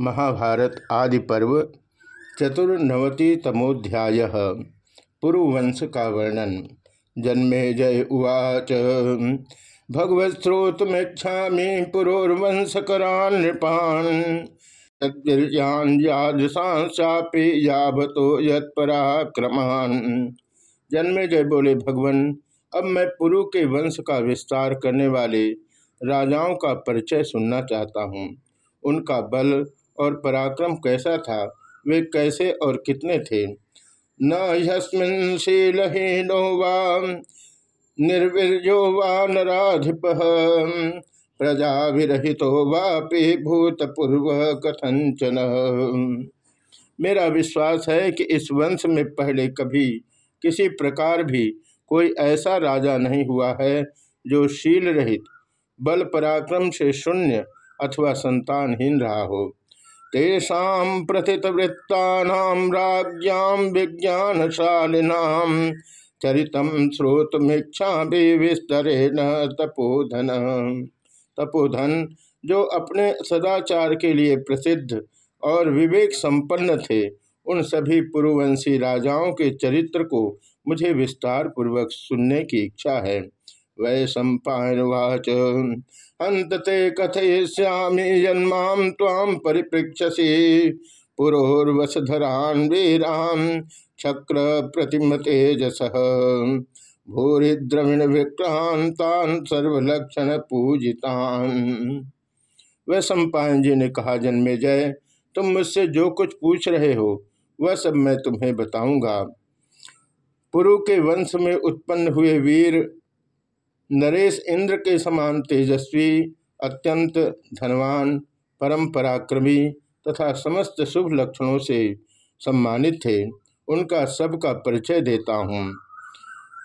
महाभारत आदि पर्व चतुर्नवतितमोध्याय पुरुवंश का वर्णन। जन्मे जय उवाच। भगवत्स्रोतमेक्षा पुरोर्वंशकरान् नृपान्। तद्वीर्यान् यावतो यत्पराक्रमान्। जन्मे जय बोले भगवान, अब मैं पुरु के वंश का विस्तार करने वाले राजाओं का परिचय सुनना चाहता हूँ। उनका बल और पराक्रम कैसा था, वे कैसे और कितने थे? न यस्मिन शीलहीनो वा निर्वीर्यो वा नाधिप प्रजा विरहितो वापि भूतपूर्व कथंचन मेरा विश्वास है कि इस वंश में पहले कभी किसी प्रकार भी कोई ऐसा राजा नहीं हुआ है जो शील रहित, बल पराक्रम से शून्य अथवा संतानहीन रहा हो। तेषा प्रथित वृत्ता राज्ञाम विज्ञानशालिनाम चरितम श्रोतमीक्षा भी विस्तरे न तपोधन। तपोधन, जो अपने सदाचार के लिए प्रसिद्ध और विवेक संपन्न थे, उन सभी पूर्ववंशी राजाओं के चरित्र को मुझे विस्तार पूर्वक सुनने की इच्छा है। वै सम्पावाच अंत ते कथयिष्यामि जन्मां ताम परिपृक्षसी पुरोर्वसधरान् वीरान् चक्र प्रतिम तेजस भूरिद्रविण विक्रांतान सर्वलक्षण पूजितान वह सम्पायन जी ने कहा, जन्मे जय, तुम मुझसे जो कुछ पूछ रहे हो, वह सब मैं तुम्हें बताऊँगा। पुरु के वंश में उत्पन्न हुए वीर नरेश इंद्र के समान तेजस्वी, अत्यंत धनवान परम पराक्रमी तथा समस्त शुभ लक्षणों से सम्मानित थे। उनका सबका परिचय देता हूँ।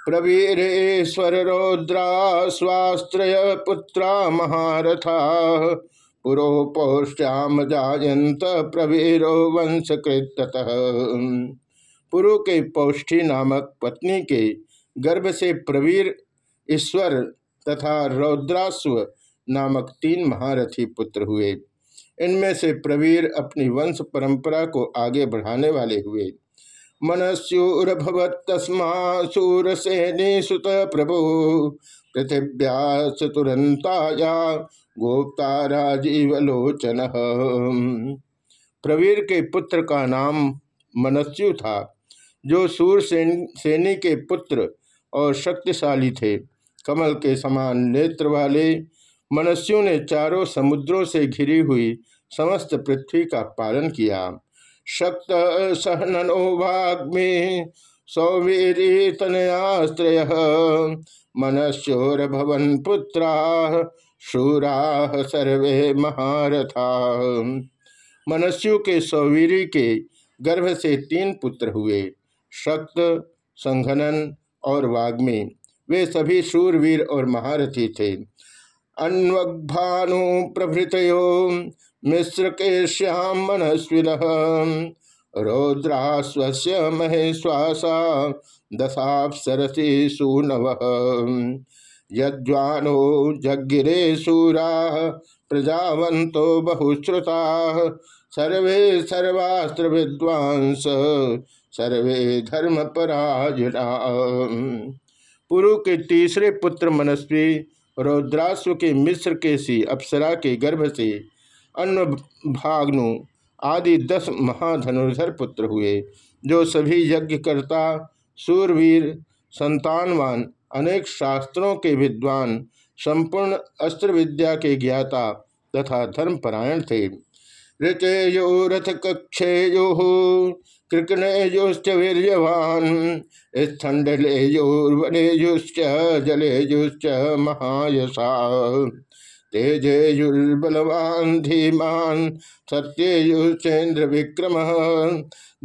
प्रवीरेश्वर रौद्रा स्वास्त्रय पुत्रा महारथा पुरोपौष्ट्याम जायंत प्रवीरो वंशकृत पुरु के पौष्ठी नामक पत्नी के गर्भ से प्रवीर ईश्वर तथा रौद्रास्व नामक तीन महारथी पुत्र हुए। इनमें से प्रवीर अपनी वंश परंपरा को आगे बढ़ाने वाले हुए। मनस्यूरभवत तस्मा सूरसेनी सुत प्रभु। पृथिव्या चतुरंताया गोप्ता राजीवलोचन प्रवीर के पुत्र का नाम मनस्यु था, जो सूर सेनी के पुत्र और शक्तिशाली थे। कमल के समान नेत्र वाले मनुष्यों ने चारों समुद्रों से घिरी हुई समस्त पृथ्वी का पालन किया। शक्त सहननो वाग्मे सौवीरी तनयास्त्रय मनस्योर भवन पुत्रा शूरा सर्वे महारथा। मनुष्यों के सौवीरी के गर्भ से तीन पुत्र हुए। शक्त, संघनन और वाग्मी। वे सभी शूरवीर और महारथी थे। अन्वभानु प्रभृत मिश्र के श्याम मनस्विन, रौद्रास्वस्य महेश्वासा दशापसरसी सूनव यज्वानो जगिरे सूरा प्रजावंतो बहुश्रुता, सर्वे सर्वास्त्र विद्वांस सर्वे धर्म पराजना पुरु के तीसरे पुत्र मनस्वी रौद्राश्व के मिश्र के सी, अप्सरा के गर्भ से अन्न भागनु आदि दस महाधनुर्धर पुत्र हुए, जो सभी यज्ञकर्ता सूरवीर संतानवान, अनेक शास्त्रों के विद्वान, संपूर्ण अस्त्र विद्या के ज्ञाता तथा धर्मपरायण थे। ऋचेयो रथ कक्षेयो कृकणेजुश्च वीर्यवान स्थंडलेयुर्वनेजुश्च जलेजुश्च महायशा तेजेयुर्बलवान धीमान सत्ययुश्चेन्द्र विक्रम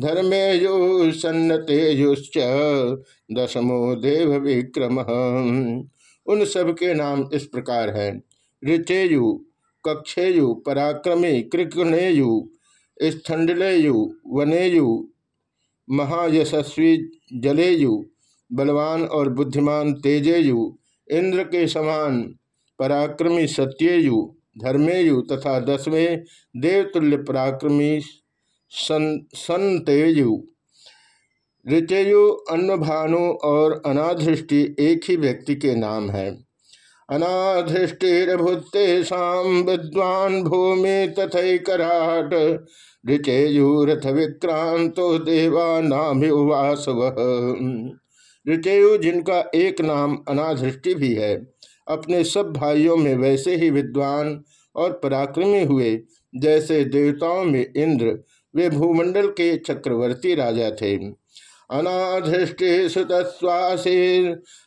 धर्मेयु सन्नतेयुश्च दशमो देव विक्रम उन सबके नाम इस प्रकार हैं। ऋचेयु कक्षेयु, पराक्रमी कृकणेयु स्थंडलेयु वनेयु, महायशस्वी जलेयु, बलवान और बुद्धिमान तेजेयु, इंद्र के समान, पराक्रमी सत्येयु, धर्मेयु तथा दसवें देवतुल्य पराक्रमी संतेयु। ऋचयु अन्नभानु और अनाधृष्टि एक ही व्यक्ति के नाम है। अनाधृष्टिर्भुतेषा विद्वान भूमि तथकराट ऋचेयुरथ विक्रांतो देवा नाम उवासव ऋचेयु, जिनका एक नाम अनाधृष्टि भी है, अपने सब भाइयों में वैसे ही विद्वान और पराक्रमी हुए, जैसे देवताओं में इंद्र, वे भूमंडल के चक्रवर्ती राजा थे। अनाधृष्टि सुतस्वासी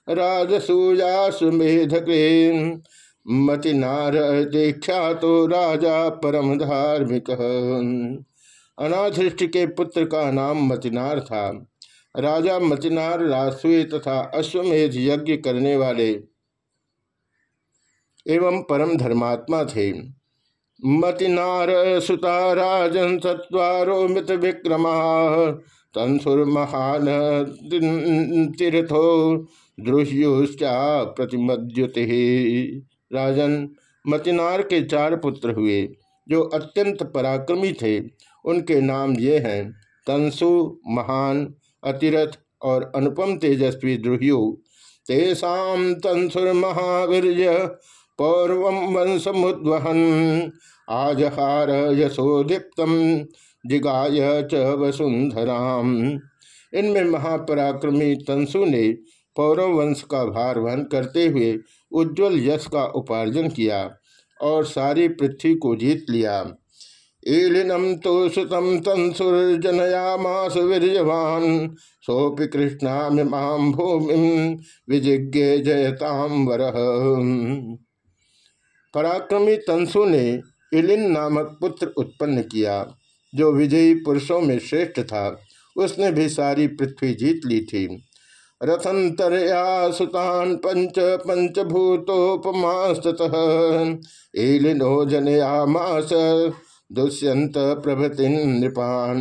राजसूयासु मेधकृन मतिनार दीक्षा तो राजा परम धार्मिक अनाधृष्टि के पुत्र का नाम मतिनार था। राजा मतिनार रासुए तथा अश्वमेध यज्ञ करने वाले एवं परम धर्मात्मा थे। मतिनार सुता राजन सत्वारो मित विक्रमा। तंसुर महान तीर्थो द्रुह्युश्चा प्रतिमद्युति। राजन मतिनार के चार पुत्र हुए, जो अत्यंत पराक्रमी थे, उनके नाम ये हैं तंसु महान, अतिरथ और अनुपम तेजस्वी द्रुह्यु। तेषा तंसुर महावीर पौर्व वंशमुद्वहन, आजहार यशोदीप्तम जिगाय च वसुंधराम। इनमें महापराक्रमी तंसु ने पौरव वंश का भार वहन करते हुए उज्ज्वल यश का उपार्जन किया और सारी पृथ्वी को जीत लिया। ईलिनम तो सुतम तंसुर्जनयामास वीरवान सोपि कृष्णामिमाम भूमि विजिज्ञे जयताम वर। पराक्रमी तंसु ने इलिन नामक पुत्र उत्पन्न किया। जो विजयी पुरुषों में श्रेष्ठ था, उसने भी सारी पृथ्वी जीत ली थी। रथंतरया सुतान पंच पंचभूतोपमास्तः एलिनो जनयामास दुष्यंत प्रभृति नृपान।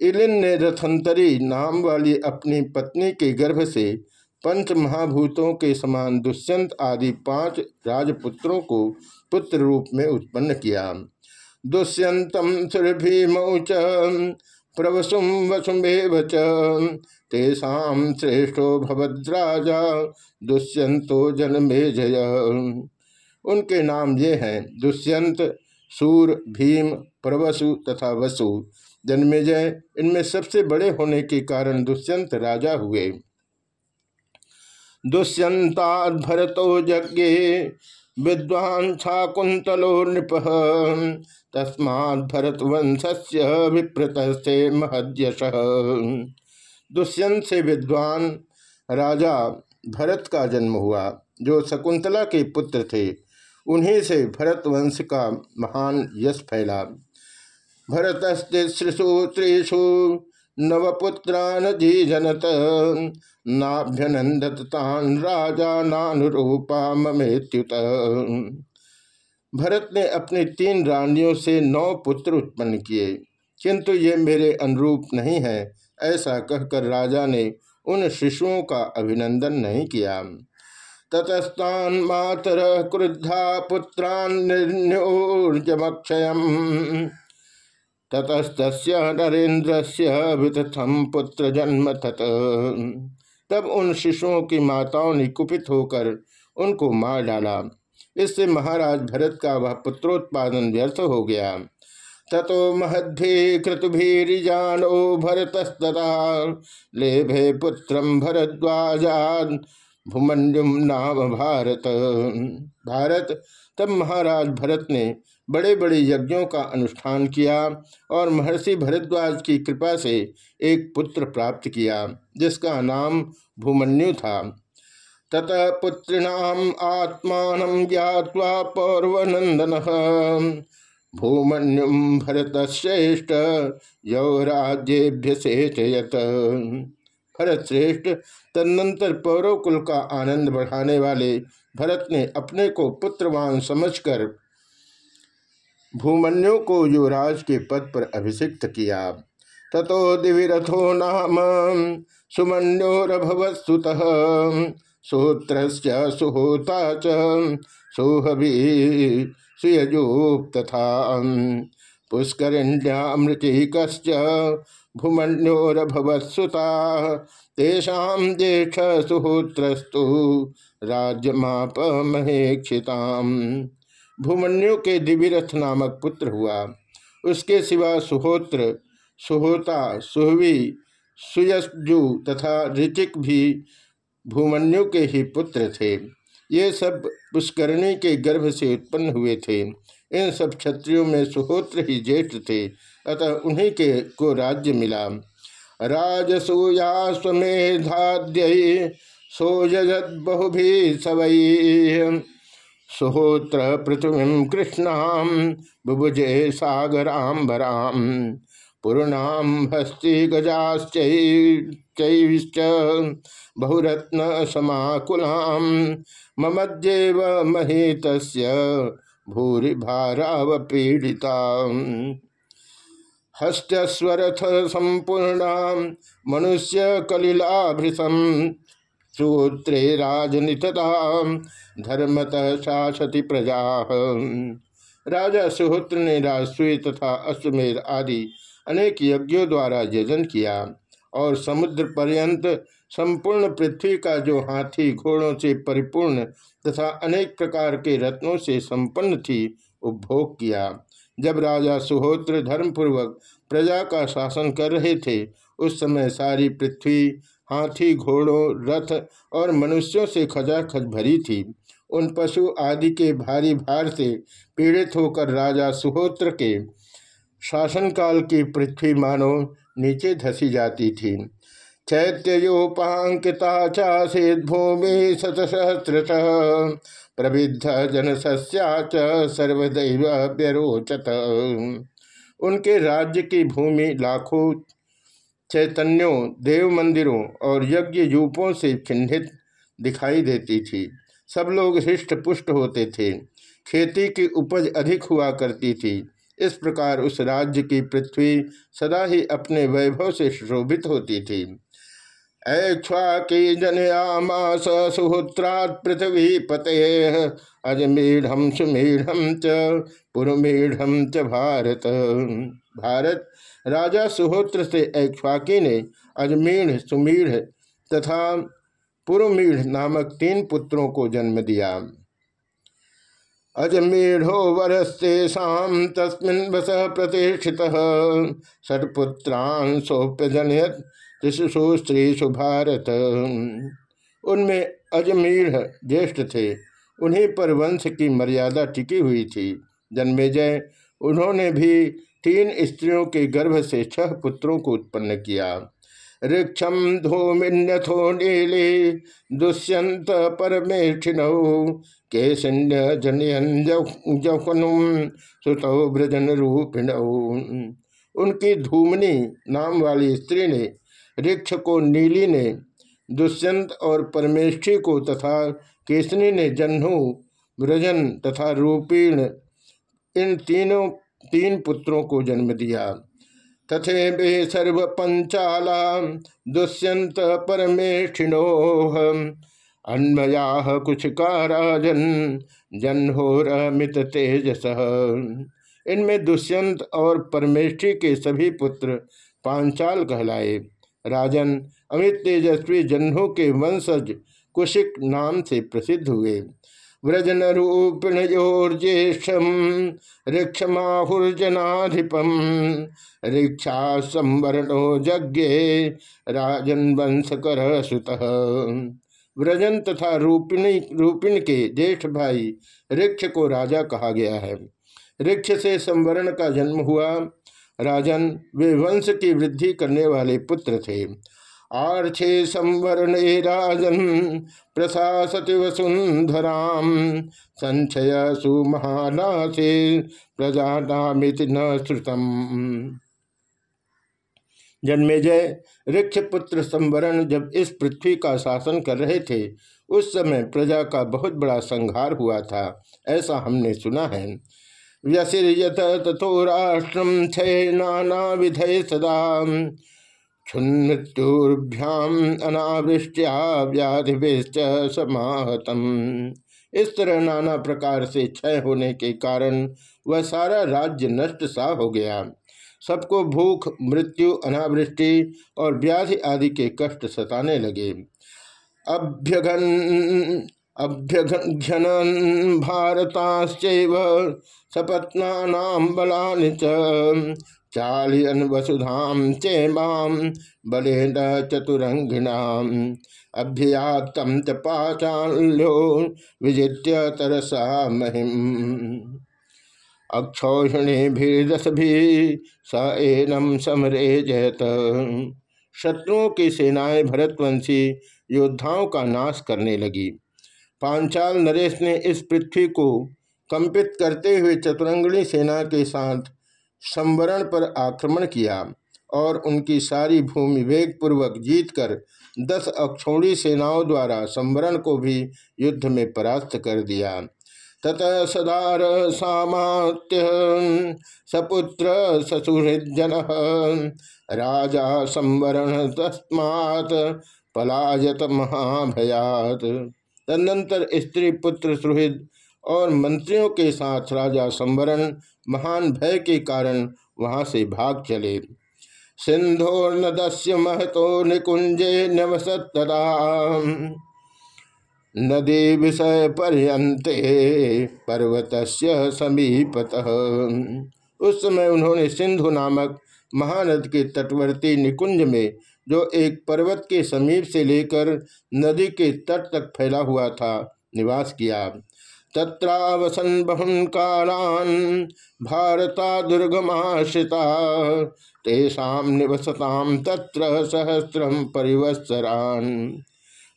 इलिन ने रथंतरी नाम वाली अपनी पत्नी के गर्भ से पंच महाभूतों के समान दुष्यंत आदि पाँच राजपुत्रों को पुत्र रूप में उत्पन्न किया। दुष्यंतम सुरभीमौ च प्रवसुम वसुमेव तेषा श्रेष्ठो भवद्राजा दुष्यंतो जन्मे जय। उनके नाम ये हैं दुष्यंत सूर, भीम, प्रवसु तथा वसु। जन्मेजय इनमें सबसे बड़े होने के कारण दुष्यंत राजा हुए। दुष्यंता भरतो यज्ञ विद्वान छाकुंतलो नृप तस्मा भरत वंशस्य विप्रतस्थे महद्यश। दुष्यंत से विद्वान राजा भरत का जन्म हुआ, जो शकुंतला के पुत्र थे। उन्हीं से भरत वंश का महान यश फैला। भरतस्तिश्रिषु त्रिषु जी जनत नाभ्यनंदत तान राजा नानुरूपा ममेत्युत। भरत ने अपनी तीन रानियों से नौ पुत्र उत्पन्न किए, किंतु ये मेरे अनुरूप नहीं है, ऐसा कहकर राजा ने उन शिशुओं का अभिनंदन नहीं किया। ततस्तान मातर क्रुद्धा पुत्रान निर्णयोर्जमक्षय ततस्त नरेन्द्र से वितथम पुत्र जन्म तत। तब उन शिशुओं की माताओं ने कुपित होकर उनको मार डाला। इससे महाराज भरत का वह पुत्रोत्पादन व्यर्थ हो गया। ततो महद्भि कृतभीरिजानो भरतस्तता लेभे पुत्र भरद्वाजाद भूमंडुम नाम भारत। भारत तब महाराज भरत ने बड़े बड़े यज्ञों का अनुष्ठान किया और महर्षि भरद्वाज की कृपा से एक पुत्र प्राप्त किया, जिसका नाम भूमन्यु था। ततः पुत्रिणाम आत्मान ज्ञावा पौर्वनंदन भूमन्युम भरत श्रेष्ठ यौराज्यभ्य से भरत श्रेष्ठ तदनंतर पौरव कुल का आनंद बढ़ाने वाले भरत ने अपने को पुत्रवान समझकर भूमन्यु को युवराज के पद पर अभिषिक्त किया। ततो दिविरथो नाम सुमन्योरभवत्सुत सूत्र सुहोता च, सोहभी सुयजोप तथा पुष्करिण्यामृतिक भूमन्योरभवत्सुता तेषा ज्येष्ठ सुहोत्रस्तु राज्यमाप महेक्षिताम भूमन्यु के दिविरथ नामक पुत्र हुआ। उसके सिवा सुहोत्र, सुहोता, सुहवी सुयजु तथा ऋतिक भी भूमन्यु के ही पुत्र थे। ये सब पुष्करणी के गर्भ से उत्पन्न हुए थे। इन सब क्षत्रियों में सुहोत्र ही ज्येष्ठ थे, अतः उन्हीं के को राज्य मिला। राजसूया स्वमेधाद्य सोजत बहुभी सवई सुहोत्र पृथ्वी कृष्णाम बुभुजे सागराम्बराम पूर्णाम हस्ति गजाश्च बहुरत्न समाकुलाम ममद्येव महीत भूरि भारावपीड़िता हस्तस्वरथ संपूर्ण मनुष्य कलिलाभृतम सूत्रे राजनितता धर्मतः शासति प्रजा। राजा सुहोत्र ने राजस्वी तथा अश्वमेध आदि अनेक यज्ञों द्वारा यजन किया और समुद्र पर्यंत संपूर्ण पृथ्वी का जो हाथी घोड़ों से परिपूर्ण तथा अनेक प्रकार के रत्नों से संपन्न थी, उपभोग किया। जब राजा सुहोत्र धर्मपूर्वक प्रजा का शासन कर रहे थे, उस समय सारी पृथ्वी हाथी, घोड़ों, रथ और मनुष्यों से खजाखज भरी थी। उन पशु आदि के भारी भार से पीड़ित होकर राजा सुहोत्र के शासनकाल की पृथ्वी मानो नीचे धसी जाती थी। चैत्योपांकिता चासीद भूमि शतसहस्रश, प्रविद्ध जन सस्या सर्वदैव व्यरोचत। उनके राज्य की भूमि लाखों चैतन्यों देव मंदिरों और यज्ञ यूपों से चिन्हित दिखाई देती थी। सब लोग हृष्ट पुष्ट होते थे। खेती की उपज अधिक हुआ करती थी। इस प्रकार उस राज्य की पृथ्वी सदा ही अपने वैभव से शोभित होती थी। ऐक्ष्वाकी जनयामास सुहोत्रात् पृथ्वी पते अजमीढ़ सुमीढ़ पुरमीढ़ भारत। भारत राजा सुहोत्र से ऐक्वाकी ने अजमीढ़ सुमीढ़ तथा पुरमीढ़ नामक तीन पुत्रों को जन्म दिया। अजमीढ़ो वरस्तेषा तस्मिन् वस प्रतिष्ठित। षटपुत्रान सोप्यजनयत त्रिशु स्त्रीषु भारत। उनमें अजमीढ़ ज्येष्ठ थे। उन्हीं पर वंश की मर्यादा टिकी हुई थी। जन्मेजय, उन्होंने भी तीन स्त्रियों के गर्भ से छह पुत्रों को उत्पन्न किया। ऋक्षम धूमिन्यथो नीले, दुष्यंत परमेष्ठिनौ, केशन्य जनयन जखनुम सुतौ ब्रजन रूपिण। उनकी धूमनी नाम वाली स्त्री ने ऋक्ष को नीली ने, दुष्यंत और परमेष्ठी को तथा केसनी ने जन्हु ब्रजन तथा रूपीण, इन तीनों तीन पुत्रों को जन्म दिया। तथे बे सर्व पंचाला दुष्यंत, परमेष्ठिनो अन्मया कुछ का राजन जन्होरमित तेजस। इनमें दुष्यंत और परमेष्ठी के सभी पुत्र पांचाल कहलाए। राजन, अमित तेजस्वी जन्हों के वंशज कुशिक नाम से प्रसिद्ध हुए। व्रजन रूपिणोर्जेषम ऋक्षमाहुर्जनाधिपम ऋक्षा संवरणो यज्ञ राजन वंश कर सुत व्रजन तथा रूपिणी, रूपिण के ज्येष्ठ भाई ऋक्ष को राजा कहा गया है। ऋक्ष से संवरण का जन्म हुआ। राजन वे वंश की वृद्धि करने वाले पुत्र थे। आर्थे संवरण राजन प्रशासति वसुंधराम संचय सुमहानाथे प्रजानामित न श्रुतम। जन्मेजय ऋक्ष पुत्र संवरण जब इस पृथ्वी का शासन कर रहे थे, उस समय प्रजा का बहुत बड़ा संहार हुआ था, ऐसा हमने सुना है। व्यसिर्यत तथो राष्ट्रम छे नाना विधय सदा। क्षुन्मृत्युभ्याम अनावृष्टिया व्याधि समाहतम। इस तरह नाना प्रकार से क्षय होने के कारण वह सारा राज्य नष्ट सा हो गया। सबको भूख, मृत्यु, अनावृष्टि और व्याधि आदि के कष्ट सताने लगे। अभ्यघन अभ्यघन भारताश्चैव सपत्ना बला चालियन वसुधाम चेमाम बलेन चतुरंगिणाम अभ्यात्म च पाचाल्यो विजित्य तरसा महिम अक्षौहिणी भी स एनम समरे जयत शत्रुओं की सेनाएँ भरतवंशी योद्धाओं का नाश करने लगी। पांचाल नरेश ने इस पृथ्वी को कंपित करते हुए चतुरंगणी सेना के साथ संवरण पर आक्रमण किया और उनकी सारी भूमि वेग पूर्वक जीतकर दस अक्षौणी सेनाओं द्वारा संवरण को भी युद्ध में परास्त कर दिया। तत सदार सामात्य सपुत्र ससुहृजन राजा संवरण तस्मात् पलायत महाभयात। तदनंतर स्त्री पुत्र सुहृद और मंत्रियों के साथ राजा संवरण महान भय के कारण वहाँ से भाग चले। सिंधोर्नदस्य महतो निकुंजे नवसतदा नदी विषय पर्यंते पर्वत समीपत। उस समय उन्होंने सिंधु नामक महानद के तटवर्ती निकुंज में, जो एक पर्वत के समीप से लेकर नदी के तट तक फैला हुआ था, निवास किया। तत्रावसन बहुन कालान भारता दुर्गमाश्रिता तेषा निवसताम तत्र सहस्रम परिवत्सरान।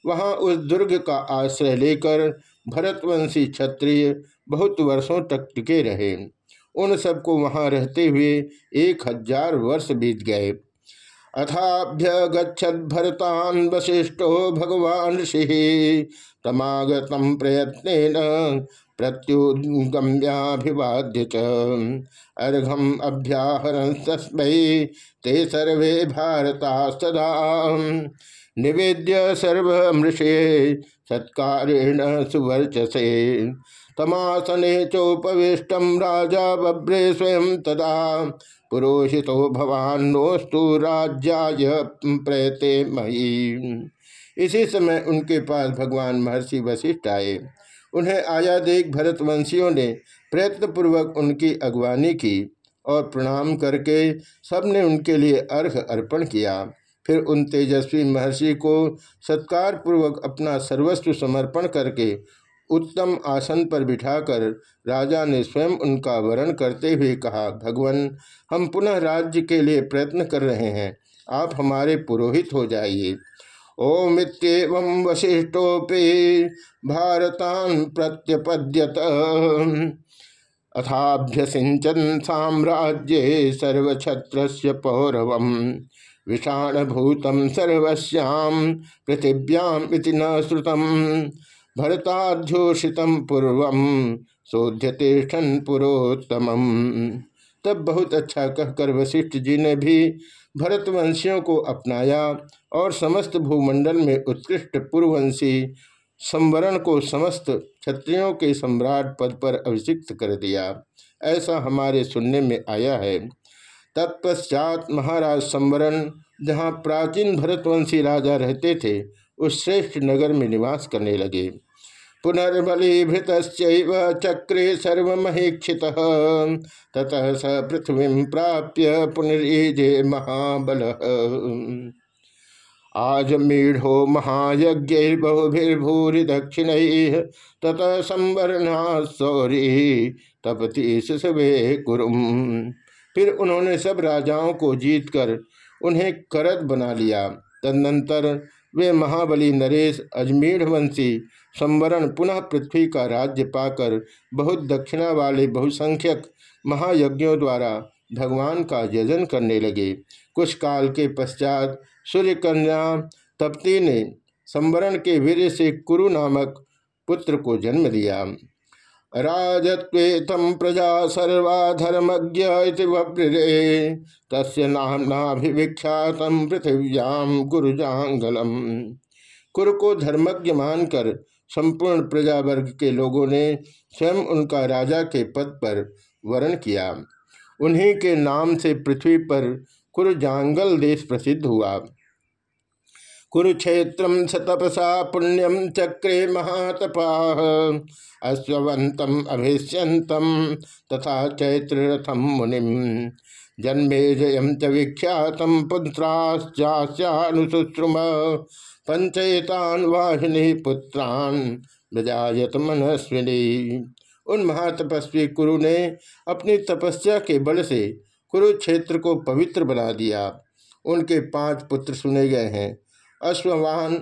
वहाँ उस दुर्ग का आश्रय लेकर भरतवंशी क्षत्रिय बहुत वर्षों तक टिके रहे। उन सबको वहाँ रहते हुए एक हज़ार वर्ष बीत गए। अथाभ्य गच्छद भरतान वशिष्ठो भगवान ऋषि तमागतम प्रयत्न प्रत्युगम्याभिवाद्य अर्घम अभ्याहरण तस्मै ते सर्वे भारता सदा निवेद्य सर्वमृषे सत्कारेण सुवर्चसे। तमासने चोपविष्टम राजा बभ्रे स्वयं तदा। पुरोहितो भवान नोस्तु राज्याय प्रयते मही इसी समय उनके पास भगवान महर्षि वशिष्ठ आए। उन्हें आया देख भरतवंशियों ने प्रयत्नपूर्वक उनकी अगवानी की और प्रणाम करके सबने उनके लिए अर्घ अर्पण किया। फिर उन तेजस्वी महर्षि को सत्कार पूर्वक अपना सर्वस्व समर्पण करके उत्तम आसन पर बिठाकर राजा ने स्वयं उनका वरण करते हुए कहा, भगवान, हम पुनः राज्य के लिए प्रयत्न कर रहे हैं। आप हमारे पुरोहित हो जाइए। ओमित्येवं वशिष्ठोपि भारतान प्रत्यपद्यत। अथाभ्यसिंचन साम्राज्य सर्वछत्र पौरवम। विषाणभूतम सर्वस्याम पृथिव्याम न श्रुतम। भरताध्योषित पूर्व शोध्यतिष्ठन पुरोत्तम तब बहुत अच्छा कहकर वशिष्ठ जी ने भी भरतवंशियों को अपनाया और समस्त भूमंडल में उत्कृष्ट पूर्ववंशी संवरण को समस्त क्षत्रियों के सम्राट पद पर अभिषिक्त कर दिया। ऐसा हमारे सुनने में आया है। तत्पश्चात महाराज संवरण, जहाँ प्राचीन भरतवंशी राजा रहते थे, उस श्रेष्ठ नगर में निवास करने लगे। पुनर्बलीभृत चक्रे सर्वमहेक्षित। ततः स पृथ्वी प्राप्य पुनरीजे महाबल। आज मीढ़ो महायज्ञ बहुभिर्भूरि दक्षिण ततः संवरणा सौरी तपति शिशवे कुरुम। फिर उन्होंने सब राजाओं को जीतकर उन्हें करद बना लिया। तदनंतर वे महाबली नरेश अजमेर वंशी संवरण पुनः पृथ्वी का राज्य पाकर बहुत दक्षिणा वाले बहुसंख्यक महायज्ञों द्वारा भगवान का यजन करने लगे। कुछ काल के पश्चात सूर्य कन्या तप्ती ने संवरण के वीर से कुरु नामक पुत्र को जन्म दिया। राजत्वेतम प्रजा सर्वा धर्मज्ञ वब्रे तस्य नामनाभिविख्यात पृथिव्याम गुरुजांगलम कुरु को धर्मज्ञ मानकर संपूर्ण प्रजा वर्ग के लोगों ने स्वयं उनका राजा के पद पर वर्ण किया। उन्हीं के नाम से पृथ्वी पर कुरुजांगल देश प्रसिद्ध हुआ। कुरुक्षेत्र सतपसा पुण्यम चक्रे महातपा अश्वंतम अभिष्यंतम तथा चैत्र रथम जन्मे जयम च विख्यात पुत्राश्चानुश्रुम पंचयतान वाहिनी पुत्रान प्रजायत मनस्विनी। उन महातपस्वी कुरु ने अपनी तपस्या के बल से कुरुक्षेत्र को पवित्र बना दिया। उनके पाँच पुत्र सुने गए हैं। अश्ववाहन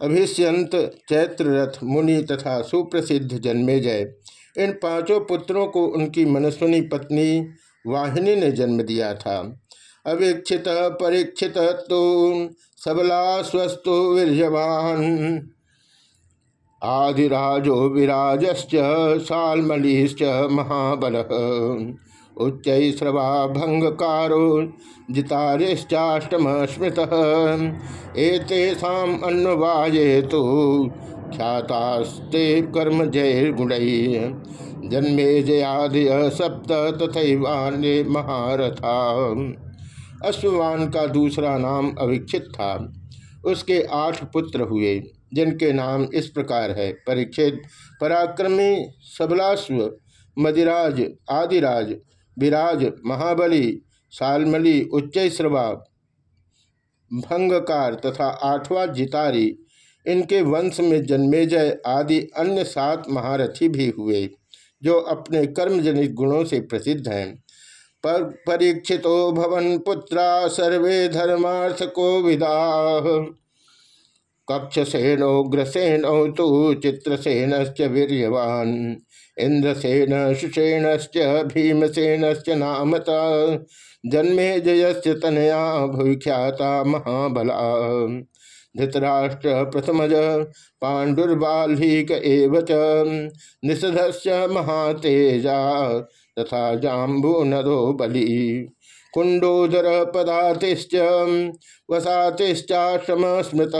अभिष्यंत, चैत्ररथ, मुनि तथा सुप्रसिद्ध जन्मे जय इन पाँचों पुत्रों को उनकी मनस्विनी पत्नी वाहिनी ने जन्म दिया था। अवीक्षित परीक्षित तो सबला स्वस्तु वीरवान आदिराजो विराजश्च, सालमलिश्च महाबल। उच्च श्रवा भंगकारो जितारिश्चाष्टम स्मृत एतेषाम तो ख्यातास्ते कर्म जय गुण जन्मे जयादय सप्त, तथैवान्य महारथा अश्ववान का दूसरा नाम अविक्षित था। उसके आठ पुत्र हुए, जिनके नाम इस प्रकार है। परीक्षित पराक्रमी सबलाश्व मदिराज, आदिराज विराज महाबली, सालमली, उच्चश्रवा, भंगकार तथा आठवां जितारी। इनके वंश में जन्मेजय आदि अन्य सात महारथी भी हुए, जो अपने कर्मजनित गुणों से प्रसिद्ध हैं। पर परीक्षितो भवन पुत्रा सर्वे धर्मार्थ को विदा कक्षसेनोग्रसेनो तो चित्रसेन वीरवान इंद्रसेन सुषेणश्च भीमसेनश्च नामत। जन्मे जयस्य तनया भविख्याता महाबला। धृतराष्ट्र प्रथमज पाण्डुर्बाल्हिक निषधस्य महातेजा। तथा जाम्बू नरो बलि। कुंडोदर पदातिश्च वसातिश्चाश्रम स्मृत।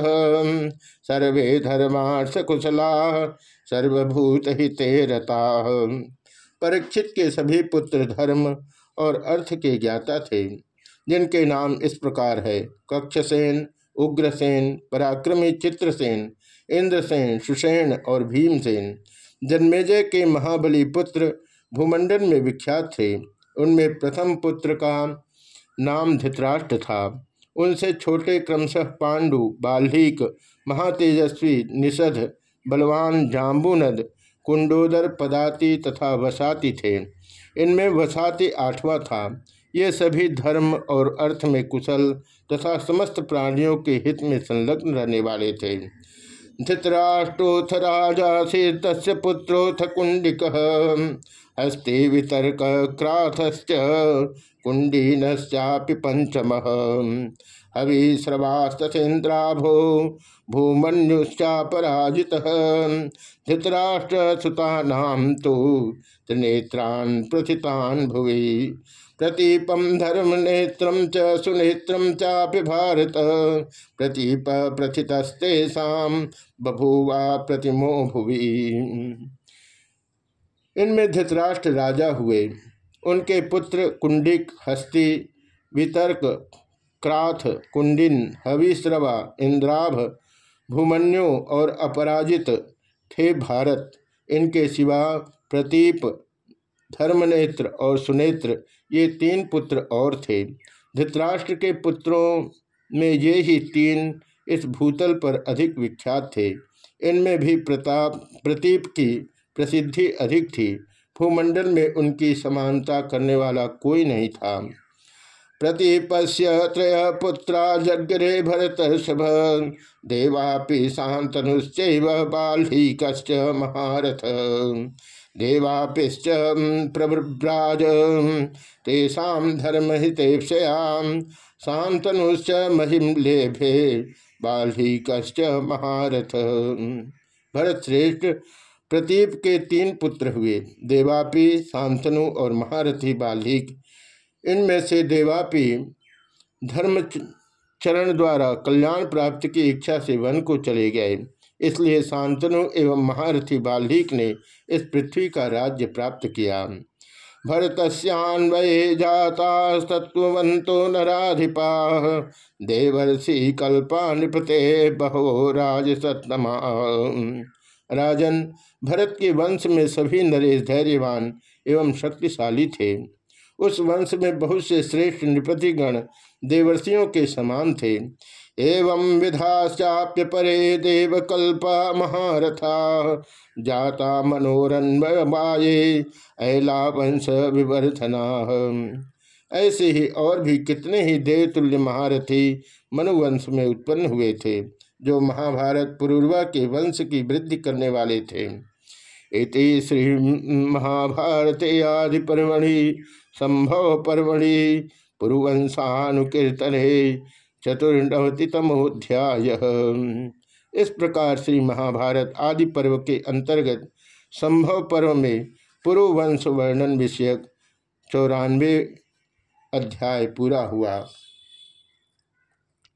सर्वे धर्मार्थ कुशला सर्वभूत हिते रता परीक्षित के सभी पुत्र धर्म और अर्थ के ज्ञाता थे, जिनके नाम इस प्रकार है, कक्षसेन, उग्रसेन, पराक्रमी चित्रसेन, इंद्रसेन सुषेण और भीमसेन। जन्मेजय के महाबली पुत्र भूमंडल में विख्यात थे। उनमें प्रथम पुत्र का नाम धृतराष्ट्र था। उनसे छोटे क्रमशः पांडु, बाल्हिक, महातेजस्वी निषध बलवान जाम्बूनद कुंडोदर, पदाति तथा वसाति थे। इनमें वसाति आठवां था। ये सभी धर्म और अर्थ में कुशल तथा समस्त प्राणियों के हित में संलग्न रहने वाले थे। धृतराष्ट्रोथ राजा से तस् पुत्रोथ कुंडिक। हस्ते वितर्क क्राथश्च कुंडीनश्चापि पंचम हविश्रवास्तथेन्द्राभो भूमन्युश्चापराजितः। धृतराष्ट्रसुतानां तो त्रिनेत्रान् प्रथितान् भुवि। प्रतीपम धर्म नेत्र च सुनेत्र चापि भारत। प्रतीप प्रथितस्तेषा बभूवा प्रतिमो भुवि। इनमें धृतराष्ट्र राजा हुए। उनके पुत्र कुंडिक हस्ती, वितर्क क्राथ कुंडिन हविश्रवा इंद्राभ, भूमन्यु और अपराजित थे भारत। इनके सिवा प्रतीप, धर्मनेत्र और सुनेत्र ये तीन पुत्र और थे। धृतराष्ट्र के पुत्रों में ये ही तीन इस भूतल पर अधिक विख्यात थे। इनमें भी प्रताप, प्रतीप की प्रसिद्धि अधिक थी। भूमंडल में उनकी समानता करने वाला कोई नहीं था। प्रतीपस्य त्रय पुत्रा जगरे भरतर्षभ देवापि शांतनुश्च बाल्हीकश्च महारथ। देवापिश्च प्रव्राज तेषा धर्महितेक्षयां शांतनुश्च महिम लेभे बाल्हीकश्च महारथ। भरत श्रेष्ठ प्रतीप के तीन पुत्र हुए, देवापी, शांतनु और महारथी बाल्हिक इनमें से देवापी धर्म चरण द्वारा कल्याण प्राप्त की इच्छा से वन को चले गए। इसलिए शांतनु एवं महारथी बाल्हिक ने इस पृथ्वी का राज्य प्राप्त किया। भरतस्यान्वये सत्वंतो नाधिपा देवर्षि कल्पा नृपते बहो राज सतमा राजन भरत के वंश में सभी नरेश धैर्यवान एवं शक्तिशाली थे। उस वंश में बहुत से श्रेष्ठ नृपतिगण देवर्षियों के समान थे। एवं विधाप्य परे देव देवकल्पा महारथा, जाता मनोरन्वये ऐला वंश विवर्धना। ऐसे ही और भी कितने ही देवतुल्य महारथी मनुवंश में उत्पन्न हुए थे। जो महाभारत पुरुर्वा के वंश की वृद्धि करने वाले थे। इति श्री महाभारत आदि पर्वणि संभव पर्वणि, पुरुवंशानुकीर्तन चतुर्नवतितमोध्याय इस प्रकार श्री महाभारत आदि पर्व के अंतर्गत संभव पर्व में पुरुवंश वर्णन विषयक चौरानवे अध्याय पूरा हुआ।